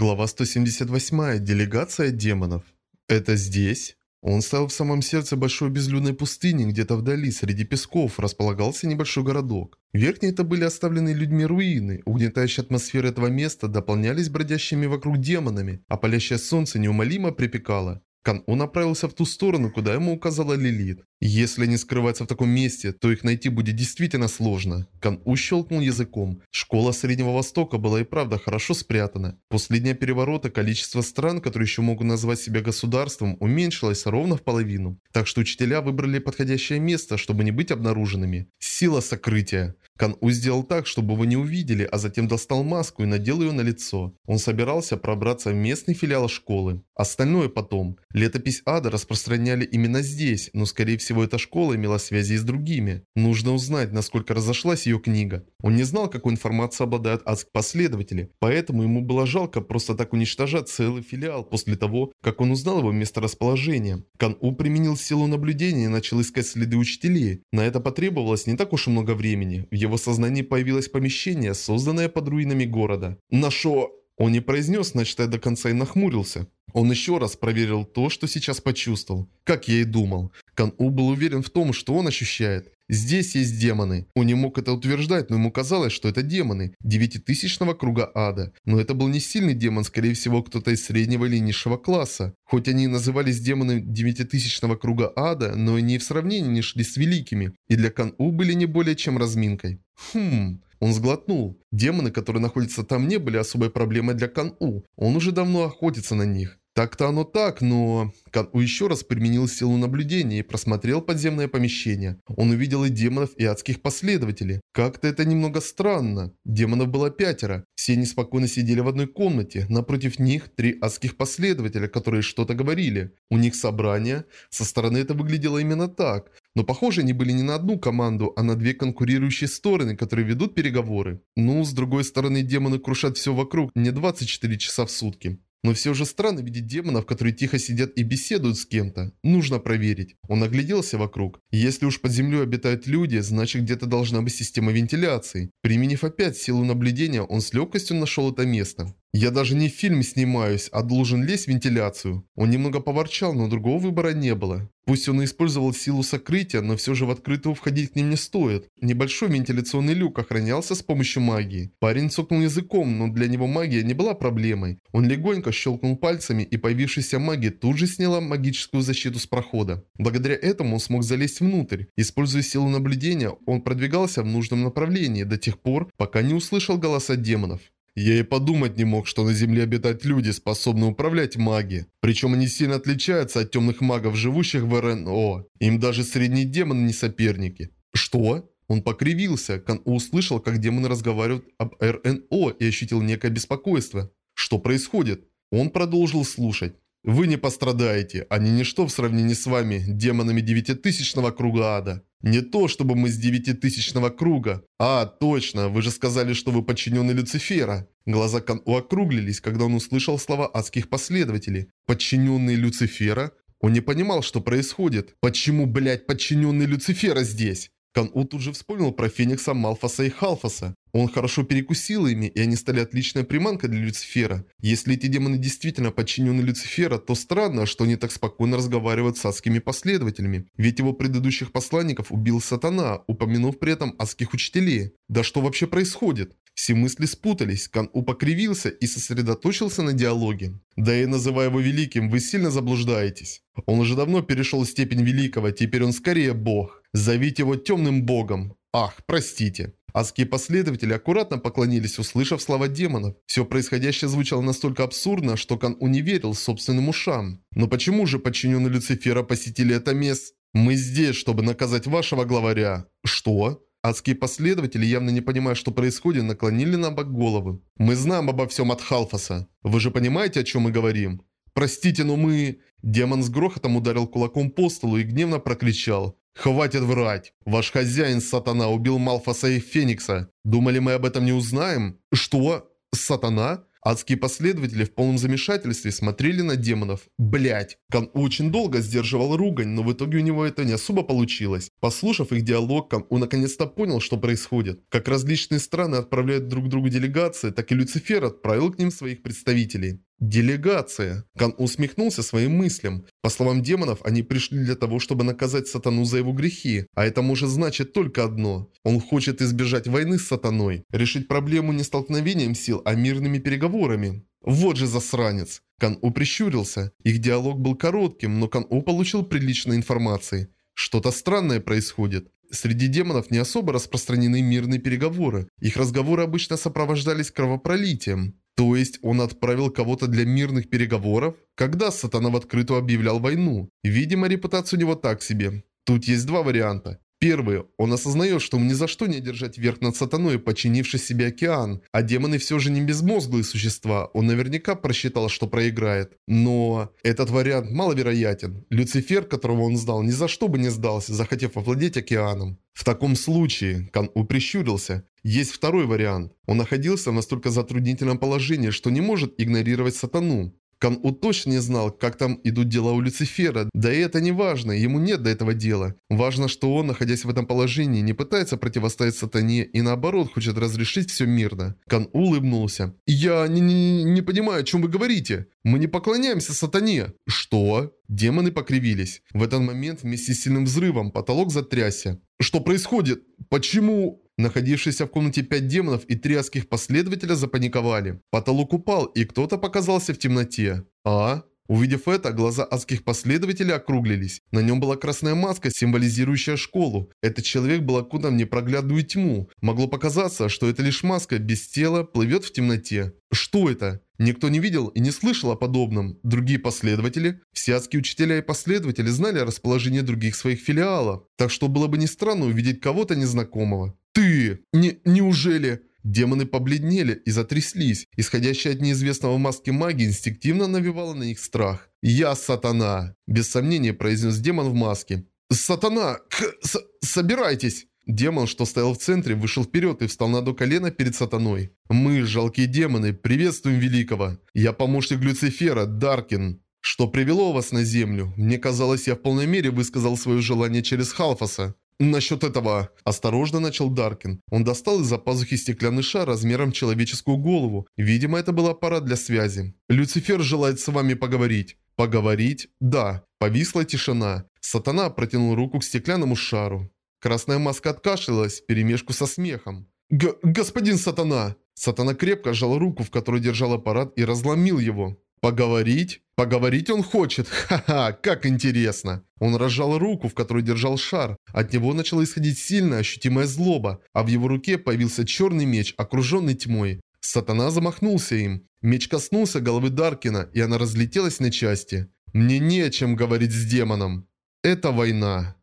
Глава 178. Делегация демонов. Это здесь? Он стоял в самом сердце большой безлюдной пустыни, где-то вдали, среди песков, располагался небольшой городок. Верхние это были оставленные людьми руины, угнетающие атмосферы этого места дополнялись бродящими вокруг демонами, а палящее солнце неумолимо припекало. Кан-У направился в ту сторону, куда ему указала Лилит. Если они скрываются в таком месте, то их найти будет действительно сложно. Кан-У щелкнул языком. Школа Среднего Востока была и правда хорошо спрятана. После дня переворота количество стран, которые еще могут назвать себя государством, уменьшилось ровно в половину. Так что учителя выбрали подходящее место, чтобы не быть обнаруженными. Сила сокрытия. Кан-У сделал так, чтобы его не увидели, а затем достал маску и надел ее на лицо. Он собирался пробраться в местный филиал школы. Остальное потом. Летопись ада распространяли именно здесь, но скорее всего эта школа имела связи с другими. Нужно узнать, насколько разошлась ее книга. Он не знал, какой информацией обладают адск-последователи, поэтому ему было жалко просто так уничтожать целый филиал после того, как он узнал его месторасположение. Кан-У применил силу наблюдения и начал искать следы учителей. На это потребовалось не так уж и много времени. В сознании появилось помещение, созданное под руинами города. «Нашо...» Он не произнес, начатое до конца и нахмурился. Он еще раз проверил то, что сейчас почувствовал. Как я и думал. Кан-У был уверен в том, что он ощущает. Здесь есть демоны. Он не мог это утверждать, но ему казалось, что это демоны девятитысячного круга ада. Но это был не сильный демон, скорее всего, кто-то из среднего или низшего класса. Хоть они и назывались демоны девятитысячного круга ада, но они в сравнении не шли с великими, и для Кан-У были не более чем разминкой. Хм... Он сглотнул. Демоны, которые находятся там, не были особой проблемой для Кан-У. Он уже давно охотится на них. Так-то оно так, но... Кан-У еще раз применил силу наблюдения и просмотрел подземное помещение. Он увидел и демонов, и адских последователей. Как-то это немного странно. Демонов было пятеро. Все неспокойно сидели в одной комнате. Напротив них три адских последователя, которые что-то говорили. У них собрание. Со стороны это выглядело именно так. Но похоже они были не на одну команду, а на две конкурирующие стороны, которые ведут переговоры. Ну, с другой стороны, демоны крушат все вокруг не 24 часа в сутки. Но все же странно видеть демонов, которые тихо сидят и беседуют с кем-то. Нужно проверить. Он огляделся вокруг. Если уж под землей обитают люди, значит где-то должна быть система вентиляции. Применив опять силу наблюдения, он с легкостью нашел это место. «Я даже не в фильме снимаюсь, а должен лезть в вентиляцию». Он немного поворчал, но другого выбора не было. Пусть он и использовал силу сокрытия, но все же в открытую входить к ним не стоит. Небольшой вентиляционный люк охранялся с помощью магии. Парень цокнул языком, но для него магия не была проблемой. Он легонько щелкнул пальцами, и появившаяся магия тут же сняла магическую защиту с прохода. Благодаря этому он смог залезть внутрь. Используя силу наблюдения, он продвигался в нужном направлении до тех пор, пока не услышал голоса демонов. Я и подумать не мог, что на Земле обитают люди, способные управлять магией. Причем они сильно отличаются от темных магов, живущих в РНО. Им даже средние демоны не соперники. Что? Он покривился, Кан услышал, как демоны разговаривают об РНО и ощутил некое беспокойство. Что происходит? Он продолжил слушать. Вы не пострадаете, они ничто в сравнении с вами, демонами девятитысячного круга ада. Не то, чтобы мы с девятитысячного круга. А, точно, вы же сказали, что вы подчиненный Люцифера. Глаза Кан-У округлились, когда он услышал слова адских последователей. Подчиненные Люцифера? Он не понимал, что происходит. Почему, блядь, подчиненные Люцифера здесь? Кан-У тут же вспомнил про Феникса, Малфаса и Халфаса. Он хорошо перекусил ими, и они стали отличной приманкой для Люцифера. Если эти демоны действительно подчинены Люцифера, то странно, что они так спокойно разговаривают с адскими последователями. Ведь его предыдущих посланников убил Сатана, упомянув при этом адских учителей. Да что вообще происходит? Все мысли спутались, Кан-У покривился и сосредоточился на диалоге. Да и называя его великим, вы сильно заблуждаетесь. Он уже давно перешел степень великого, теперь он скорее бог. Зовите его темным богом. Ах, простите. Адские последователи аккуратно поклонились, услышав слова демонов. Все происходящее звучало настолько абсурдно, что Кан-У не верил собственным ушам. Но почему же подчиненные Люцифера посетили это место? Мы здесь, чтобы наказать вашего главаря. Что? Адские последователи, явно не понимая, что происходит, наклонили на бок головы. Мы знаем обо всем от Халфаса. Вы же понимаете, о чем мы говорим? Простите, но мы... Демон с грохотом ударил кулаком по столу и гневно прокричал. «Хватит врать! Ваш хозяин, сатана, убил Малфаса и Феникса. Думали, мы об этом не узнаем? Что? Сатана? Адские последователи в полном замешательстве смотрели на демонов. Блять. Кан очень долго сдерживал ругань, но в итоге у него это не особо получилось. Послушав их диалог, Кан У наконец-то понял, что происходит. Как различные страны отправляют друг другу делегации, так и Люцифер отправил к ним своих представителей. Делегация. Кан усмехнулся своим мыслям. По словам демонов, они пришли для того, чтобы наказать сатану за его грехи. А это может значить только одно. Он хочет избежать войны с сатаной. Решить проблему не столкновением сил, а мирными переговорами. Вот же засранец. Кан-У прищурился. Их диалог был коротким, но Кан-У получил приличной информации. Что-то странное происходит. Среди демонов не особо распространены мирные переговоры. Их разговоры обычно сопровождались кровопролитием. То есть он отправил кого-то для мирных переговоров? Когда сатана в открытую объявлял войну? Видимо, репутация у него так себе. Тут есть два варианта. Первый. Он осознает, что ему ни за что не держать верх над сатаной, подчинивший себе океан. А демоны все же не безмозглые существа. Он наверняка просчитал, что проиграет. Но этот вариант маловероятен. Люцифер, которого он знал, ни за что бы не сдался, захотев овладеть океаном. В таком случае, Кан-У прищурился, есть второй вариант. Он находился в настолько затруднительном положении, что не может игнорировать сатану. Кан-У точно не знал, как там идут дела у Люцифера, да и это не важно, ему нет до этого дела. Важно, что он, находясь в этом положении, не пытается противостоять сатане и наоборот хочет разрешить все мирно. Кан улыбнулся. «Я не, не, не понимаю, о чем вы говорите. Мы не поклоняемся сатане». «Что?» Демоны покривились. В этот момент вместе с сильным взрывом потолок затрясся. «Что происходит? Почему?» Находившиеся в комнате пять демонов и три адских последователя запаниковали. Потолок упал, и кто-то показался в темноте. А? Увидев это, глаза адских последователей округлились. На нем была красная маска, символизирующая школу. Этот человек был окутан в непроглядную тьму. Могло показаться, что это лишь маска без тела плывет в темноте. Что это? Никто не видел и не слышал о подобном. Другие последователи, все адские учителя и последователи знали о расположении других своих филиалов. Так что было бы не странно увидеть кого-то незнакомого. «Ты! Не, неужели?» Демоны побледнели и затряслись. Исходящая от неизвестного маски магии инстинктивно навевала на них страх. «Я сатана!» Без сомнения произнес демон в маске. «Сатана! К с собирайтесь!» Демон, что стоял в центре, вышел вперед и встал на одно колено перед сатаной. «Мы, жалкие демоны, приветствуем Великого. Я помощник Люцифера, Даркин. Что привело вас на Землю? Мне казалось, я в полной мере высказал свое желание через Халфаса. «Насчет этого...» – осторожно начал Даркин. Он достал из-за пазухи стеклянный шар размером человеческую голову. Видимо, это был аппарат для связи. «Люцифер желает с вами поговорить». «Поговорить?» «Да». Повисла тишина. Сатана протянул руку к стеклянному шару. Красная маска откашлялась, перемешку со смехом. Г «Господин Сатана!» Сатана крепко сжал руку, в которой держал аппарат, и разломил его. «Поговорить?» Поговорить он хочет. Ха-ха, как интересно. Он разжал руку, в которой держал шар. От него начала исходить сильная ощутимая злоба, а в его руке появился черный меч, окруженный тьмой. Сатана замахнулся им. Меч коснулся головы Даркина, и она разлетелась на части. Мне не о чем говорить с демоном. Это война.